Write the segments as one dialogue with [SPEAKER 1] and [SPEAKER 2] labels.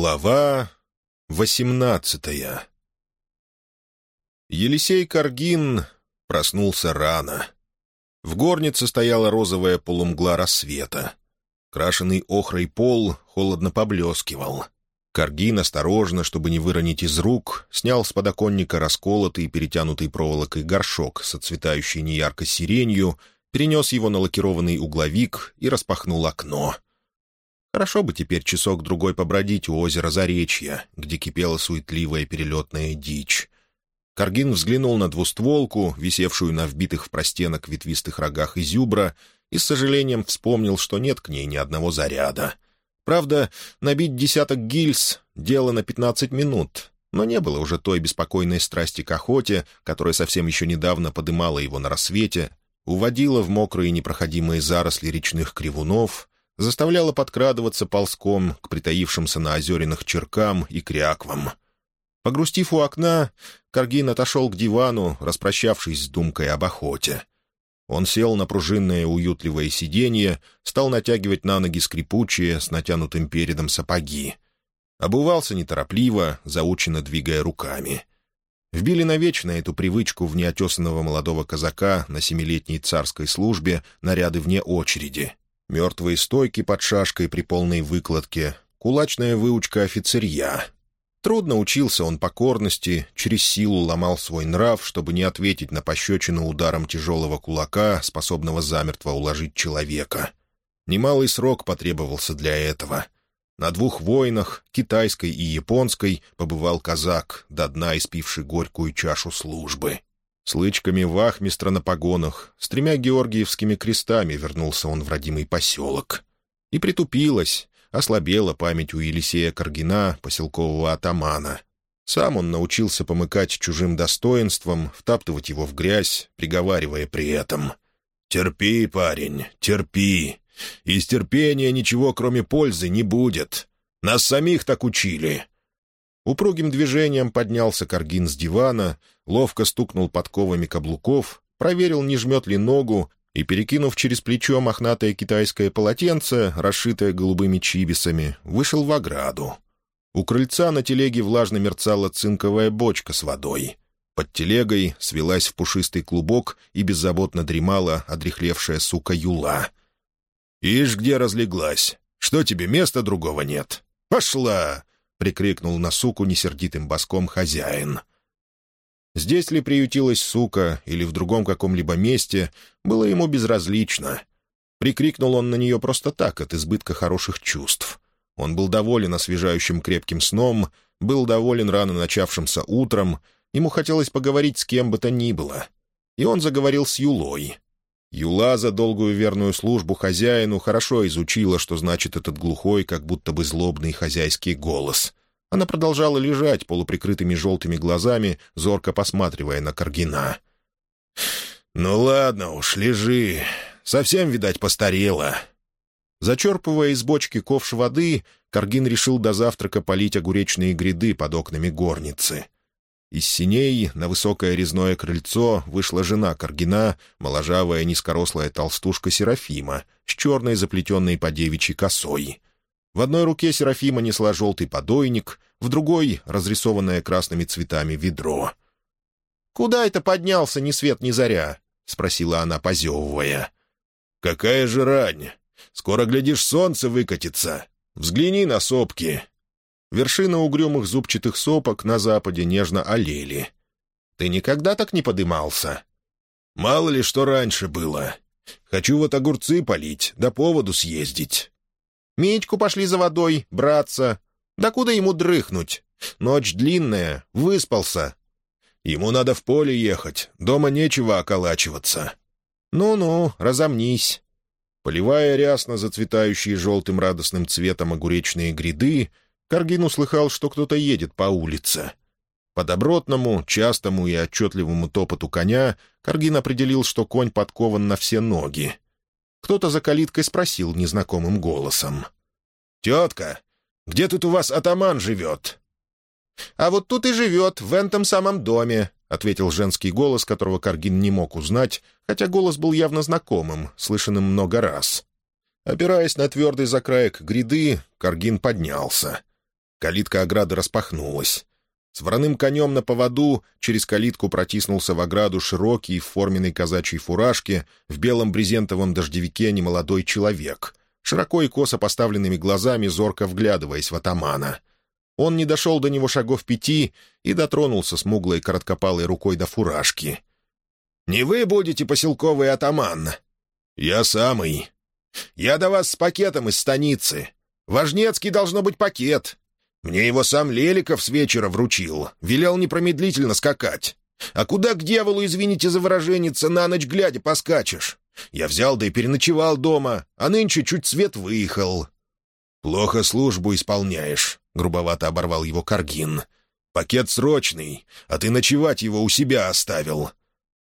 [SPEAKER 1] Глава восемнадцатая Елисей Каргин проснулся рано. В горнице стояла розовая полумгла рассвета. Крашеный охрой пол холодно поблескивал. Каргин осторожно, чтобы не выронить из рук, снял с подоконника расколотый, перетянутый проволокой горшок с отцветающей неярко сиренью, перенес его на лакированный угловик и распахнул окно — Хорошо бы теперь часок-другой побродить у озера Заречья, где кипела суетливая перелетная дичь. Каргин взглянул на двустволку, висевшую на вбитых в простенок ветвистых рогах изюбра, и с сожалением вспомнил, что нет к ней ни одного заряда. Правда, набить десяток гильз — дело на пятнадцать минут, но не было уже той беспокойной страсти к охоте, которая совсем еще недавно подымала его на рассвете, уводила в мокрые непроходимые заросли речных кривунов, заставляла подкрадываться ползком к притаившимся на озеренных черкам и кряквам. Погрустив у окна, Каргин отошел к дивану, распрощавшись с думкой об охоте. Он сел на пружинное уютливое сиденье, стал натягивать на ноги скрипучие с натянутым передом сапоги. Обувался неторопливо, заученно двигая руками. Вбили навечно эту привычку в неотесанного молодого казака на семилетней царской службе наряды вне очереди — мертвые стойки под шашкой при полной выкладке, кулачная выучка офицерья. Трудно учился он покорности, через силу ломал свой нрав, чтобы не ответить на пощечину ударом тяжелого кулака, способного замертво уложить человека. Немалый срок потребовался для этого. На двух войнах, китайской и японской, побывал казак, до дна испивший горькую чашу службы. С лычками вахмистра на погонах, с тремя георгиевскими крестами вернулся он в родимый поселок. И притупилась, ослабела память у Елисея Каргина, поселкового атамана. Сам он научился помыкать чужим достоинством, втаптывать его в грязь, приговаривая при этом. «Терпи, парень, терпи. Из терпения ничего, кроме пользы, не будет. Нас самих так учили. Упругим движением поднялся Каргин с дивана, ловко стукнул подковами каблуков, проверил, не жмет ли ногу, и, перекинув через плечо мохнатое китайское полотенце, расшитое голубыми чибисами, вышел в ограду. У крыльца на телеге влажно мерцала цинковая бочка с водой. Под телегой свелась в пушистый клубок и беззаботно дремала одрехлевшая сука Юла. «Ишь, где разлеглась! Что тебе, места другого нет? Пошла! Прикрикнул на суку несердитым боском хозяин. Здесь ли приютилась сука или в другом каком-либо месте, было ему безразлично. Прикрикнул он на нее просто так, от избытка хороших чувств. Он был доволен освежающим крепким сном, был доволен рано начавшимся утром, ему хотелось поговорить с кем бы то ни было. И он заговорил с Юлой. Юла за долгую верную службу хозяину хорошо изучила, что значит этот глухой, как будто бы злобный хозяйский голос. Она продолжала лежать полуприкрытыми желтыми глазами, зорко посматривая на Каргина. «Ну ладно уж, лежи. Совсем, видать, постарела». Зачерпывая из бочки ковш воды, Каргин решил до завтрака полить огуречные гряды под окнами горницы — из синей на высокое резное крыльцо вышла жена Каргина, моложавая низкорослая толстушка Серафима, с черной заплетенной по девичьей косой. В одной руке Серафима несла желтый подойник, в другой — разрисованное красными цветами ведро. «Куда это поднялся ни свет ни заря?» — спросила она, позевывая. «Какая же рань! Скоро, глядишь, солнце выкатится. Взгляни на сопки. Вершины угрюмых зубчатых сопок на западе нежно олели. «Ты никогда так не подымался?» «Мало ли что раньше было. Хочу вот огурцы полить, да поводу съездить». «Митьку пошли за водой, братца. Да куда ему дрыхнуть? Ночь длинная, выспался». «Ему надо в поле ехать, дома нечего околачиваться». «Ну-ну, разомнись». Поливая рясно зацветающие желтым радостным цветом огуречные гряды, Каргин услыхал, что кто-то едет по улице. По добротному, частому и отчетливому топоту коня Каргин определил, что конь подкован на все ноги. Кто-то за калиткой спросил незнакомым голосом. «Тетка, где тут у вас атаман живет?» «А вот тут и живет, в этом самом доме», — ответил женский голос, которого Каргин не мог узнать, хотя голос был явно знакомым, слышанным много раз. Опираясь на твердый закраек гряды, Каргин поднялся. Калитка ограды распахнулась. С вороным конем на поводу через калитку протиснулся в ограду широкий в форменной казачьей фуражке в белом брезентовом дождевике немолодой человек, широко и косо поставленными глазами зорко вглядываясь в атамана. Он не дошел до него шагов пяти и дотронулся смуглой короткопалой рукой до фуражки. «Не вы будете поселковый атаман?» «Я самый. Я до вас с пакетом из станицы. Важнецкий должно быть пакет. Мне его сам Леликов с вечера вручил, велел непромедлительно скакать. А куда к дьяволу, извините за выраженница, на ночь глядя поскачешь? Я взял да и переночевал дома, а нынче чуть свет выехал». «Плохо службу исполняешь», — грубовато оборвал его Каргин. «Пакет срочный, а ты ночевать его у себя оставил.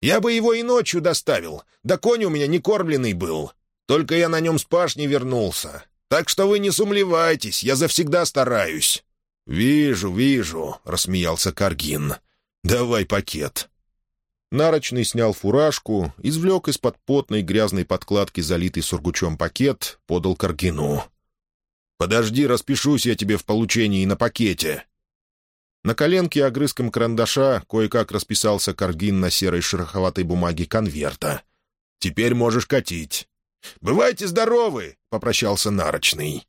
[SPEAKER 1] Я бы его и ночью доставил, да конь у меня не кормленный был. Только я на нем с пашни вернулся. Так что вы не сумлевайтесь, я завсегда стараюсь». «Вижу, вижу», — рассмеялся Каргин. «Давай пакет». Нарочный снял фуражку, извлек из-под потной грязной подкладки залитый сургучом пакет, подал Каргину. «Подожди, распишусь я тебе в получении на пакете». На коленке огрызком карандаша кое-как расписался Каргин на серой шероховатой бумаге конверта. «Теперь можешь катить». «Бывайте здоровы!» — попрощался Нарочный.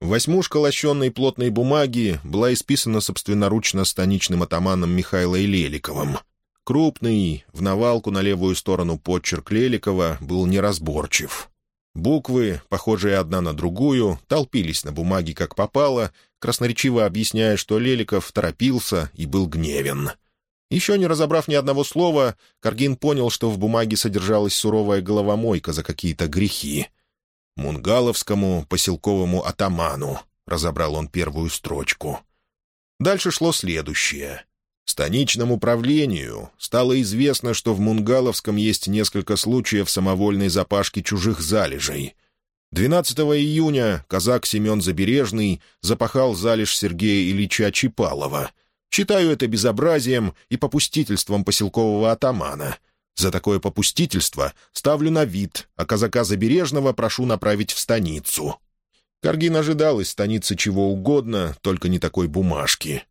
[SPEAKER 1] Восьмушка лощенной плотной бумаги была исписана собственноручно станичным атаманом Михаилой Леликовым. Крупный, в навалку на левую сторону подчерк Леликова был неразборчив. Буквы, похожие одна на другую, толпились на бумаге как попало, красноречиво объясняя, что Леликов торопился и был гневен. Еще не разобрав ни одного слова, Каргин понял, что в бумаге содержалась суровая головомойка за какие-то грехи. «Мунгаловскому поселковому атаману», — разобрал он первую строчку. Дальше шло следующее. Станичному правлению стало известно, что в Мунгаловском есть несколько случаев самовольной запашки чужих залежей. 12 июня казак Семен Забережный запахал залежь Сергея Ильича Чипалова. Считаю это безобразием и попустительством поселкового атамана — за такое попустительство ставлю на вид, а казака Забережного прошу направить в станицу». Каргин ожидал из станицы чего угодно, только не такой бумажки.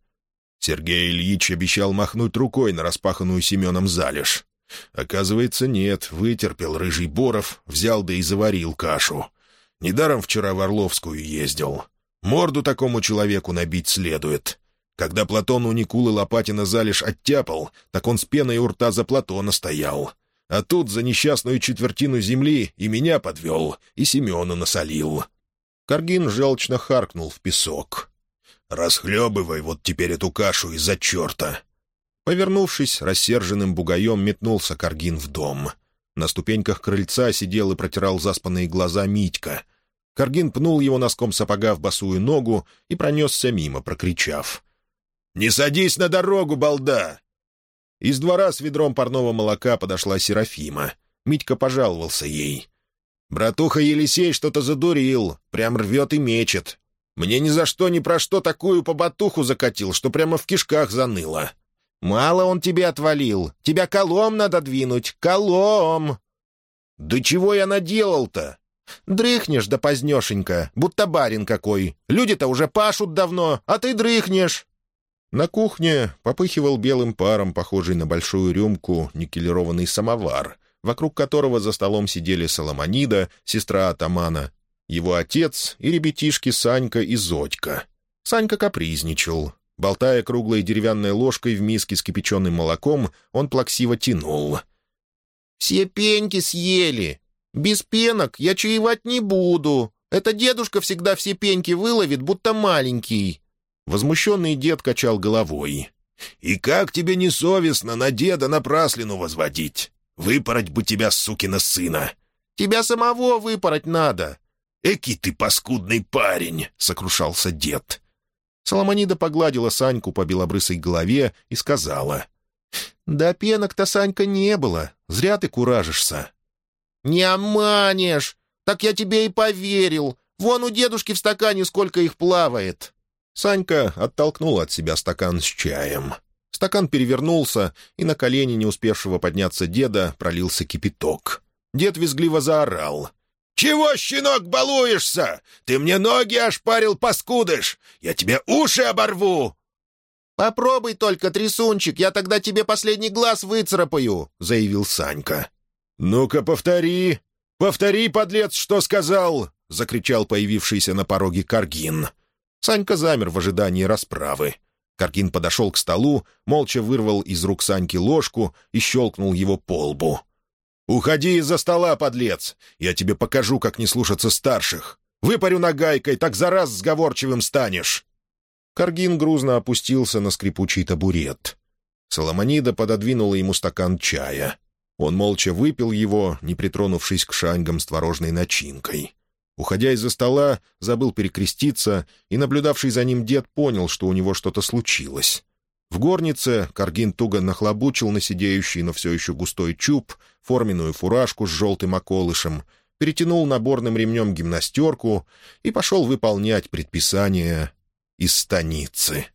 [SPEAKER 1] Сергей Ильич обещал махнуть рукой на распаханную Семеном залежь. Оказывается, нет, вытерпел рыжий Боров, взял да и заварил кашу. Недаром вчера в Орловскую ездил. Морду такому человеку набить следует. Когда Платон у Никулы Лопатина залежь оттяпал, так он с пеной у рта за Платона стоял. А тут за несчастную четвертину земли и меня подвел, и Семену насолил. Каргин желчно харкнул в песок. «Расхлебывай вот теперь эту кашу из-за черта!» Повернувшись, рассерженным бугаем метнулся Каргин в дом. На ступеньках крыльца сидел и протирал заспанные глаза Митька. Каргин пнул его носком сапога в босую ногу и пронесся мимо, прокричав. «Не садись на дорогу, балда!» Из двора с ведром парного молока подошла Серафима. Митька пожаловался ей. «Братуха Елисей что-то задурил, прям рвет и мечет. Мне ни за что ни про что такую побатуху закатил, что прямо в кишках заныло. Мало он тебе отвалил, тебя колом надо двинуть, колом!» «Да чего я наделал-то?» «Дрыхнешь да позднешенько, будто барин какой. Люди-то уже пашут давно, а ты дрыхнешь». На кухне попыхивал белым паром, похожий на большую рюмку, никелированный самовар, вокруг которого за столом сидели Соломонида, сестра атамана, его отец и ребятишки Санька и Зодька. Санька капризничал. Болтая круглой деревянной ложкой в миске с кипяченым молоком, он плаксиво тянул. «Все пеньки съели. Без пенок я чаевать не буду. Это дедушка всегда все пеньки выловит, будто маленький». Возмущенный дед качал головой. «И как тебе не совестно на деда напраслину возводить? Выпороть бы тебя, сукина сына!» «Тебя самого выпороть надо!» «Эки ты паскудный парень!» — сокрушался дед. Соломонида погладила Саньку по белобрысой голове и сказала. «Да пенок-то, Санька, не было. Зря ты куражишься». «Не обманешь! Так я тебе и поверил. Вон у дедушки в стакане сколько их плавает». Санька оттолкнул от себя стакан с чаем. Стакан перевернулся, и на колени не успевшего подняться деда пролился кипяток. Дед визгливо заорал. «Чего, щенок, балуешься? Ты мне ноги ошпарил, паскудыш! Я тебе уши оборву!»
[SPEAKER 2] «Попробуй только, трясунчик, я тогда тебе последний глаз выцарапаю», — заявил Санька.
[SPEAKER 1] «Ну-ка, повтори! Повтори, подлец, что сказал!» — закричал появившийся на пороге Каргин. Санька замер в ожидании расправы. Каргин подошел к столу, молча вырвал из рук Саньки ложку и щелкнул его по лбу. «Уходи из-за стола, подлец! Я тебе покажу, как не слушаться старших. Выпарю нагайкой, так за раз сговорчивым станешь!» Каргин грузно опустился на скрипучий табурет. Соломонида пододвинула ему стакан чая. Он молча выпил его, не притронувшись к шаньгам с творожной начинкой. Уходя из-за стола, забыл перекреститься, и наблюдавший за ним дед понял, что у него что-то случилось. В горнице Каргин туго нахлобучил на сидеющий, но все еще густой чуб, форменную фуражку с желтым околышем, перетянул наборным ремнем гимнастерку и пошел выполнять предписание из станицы.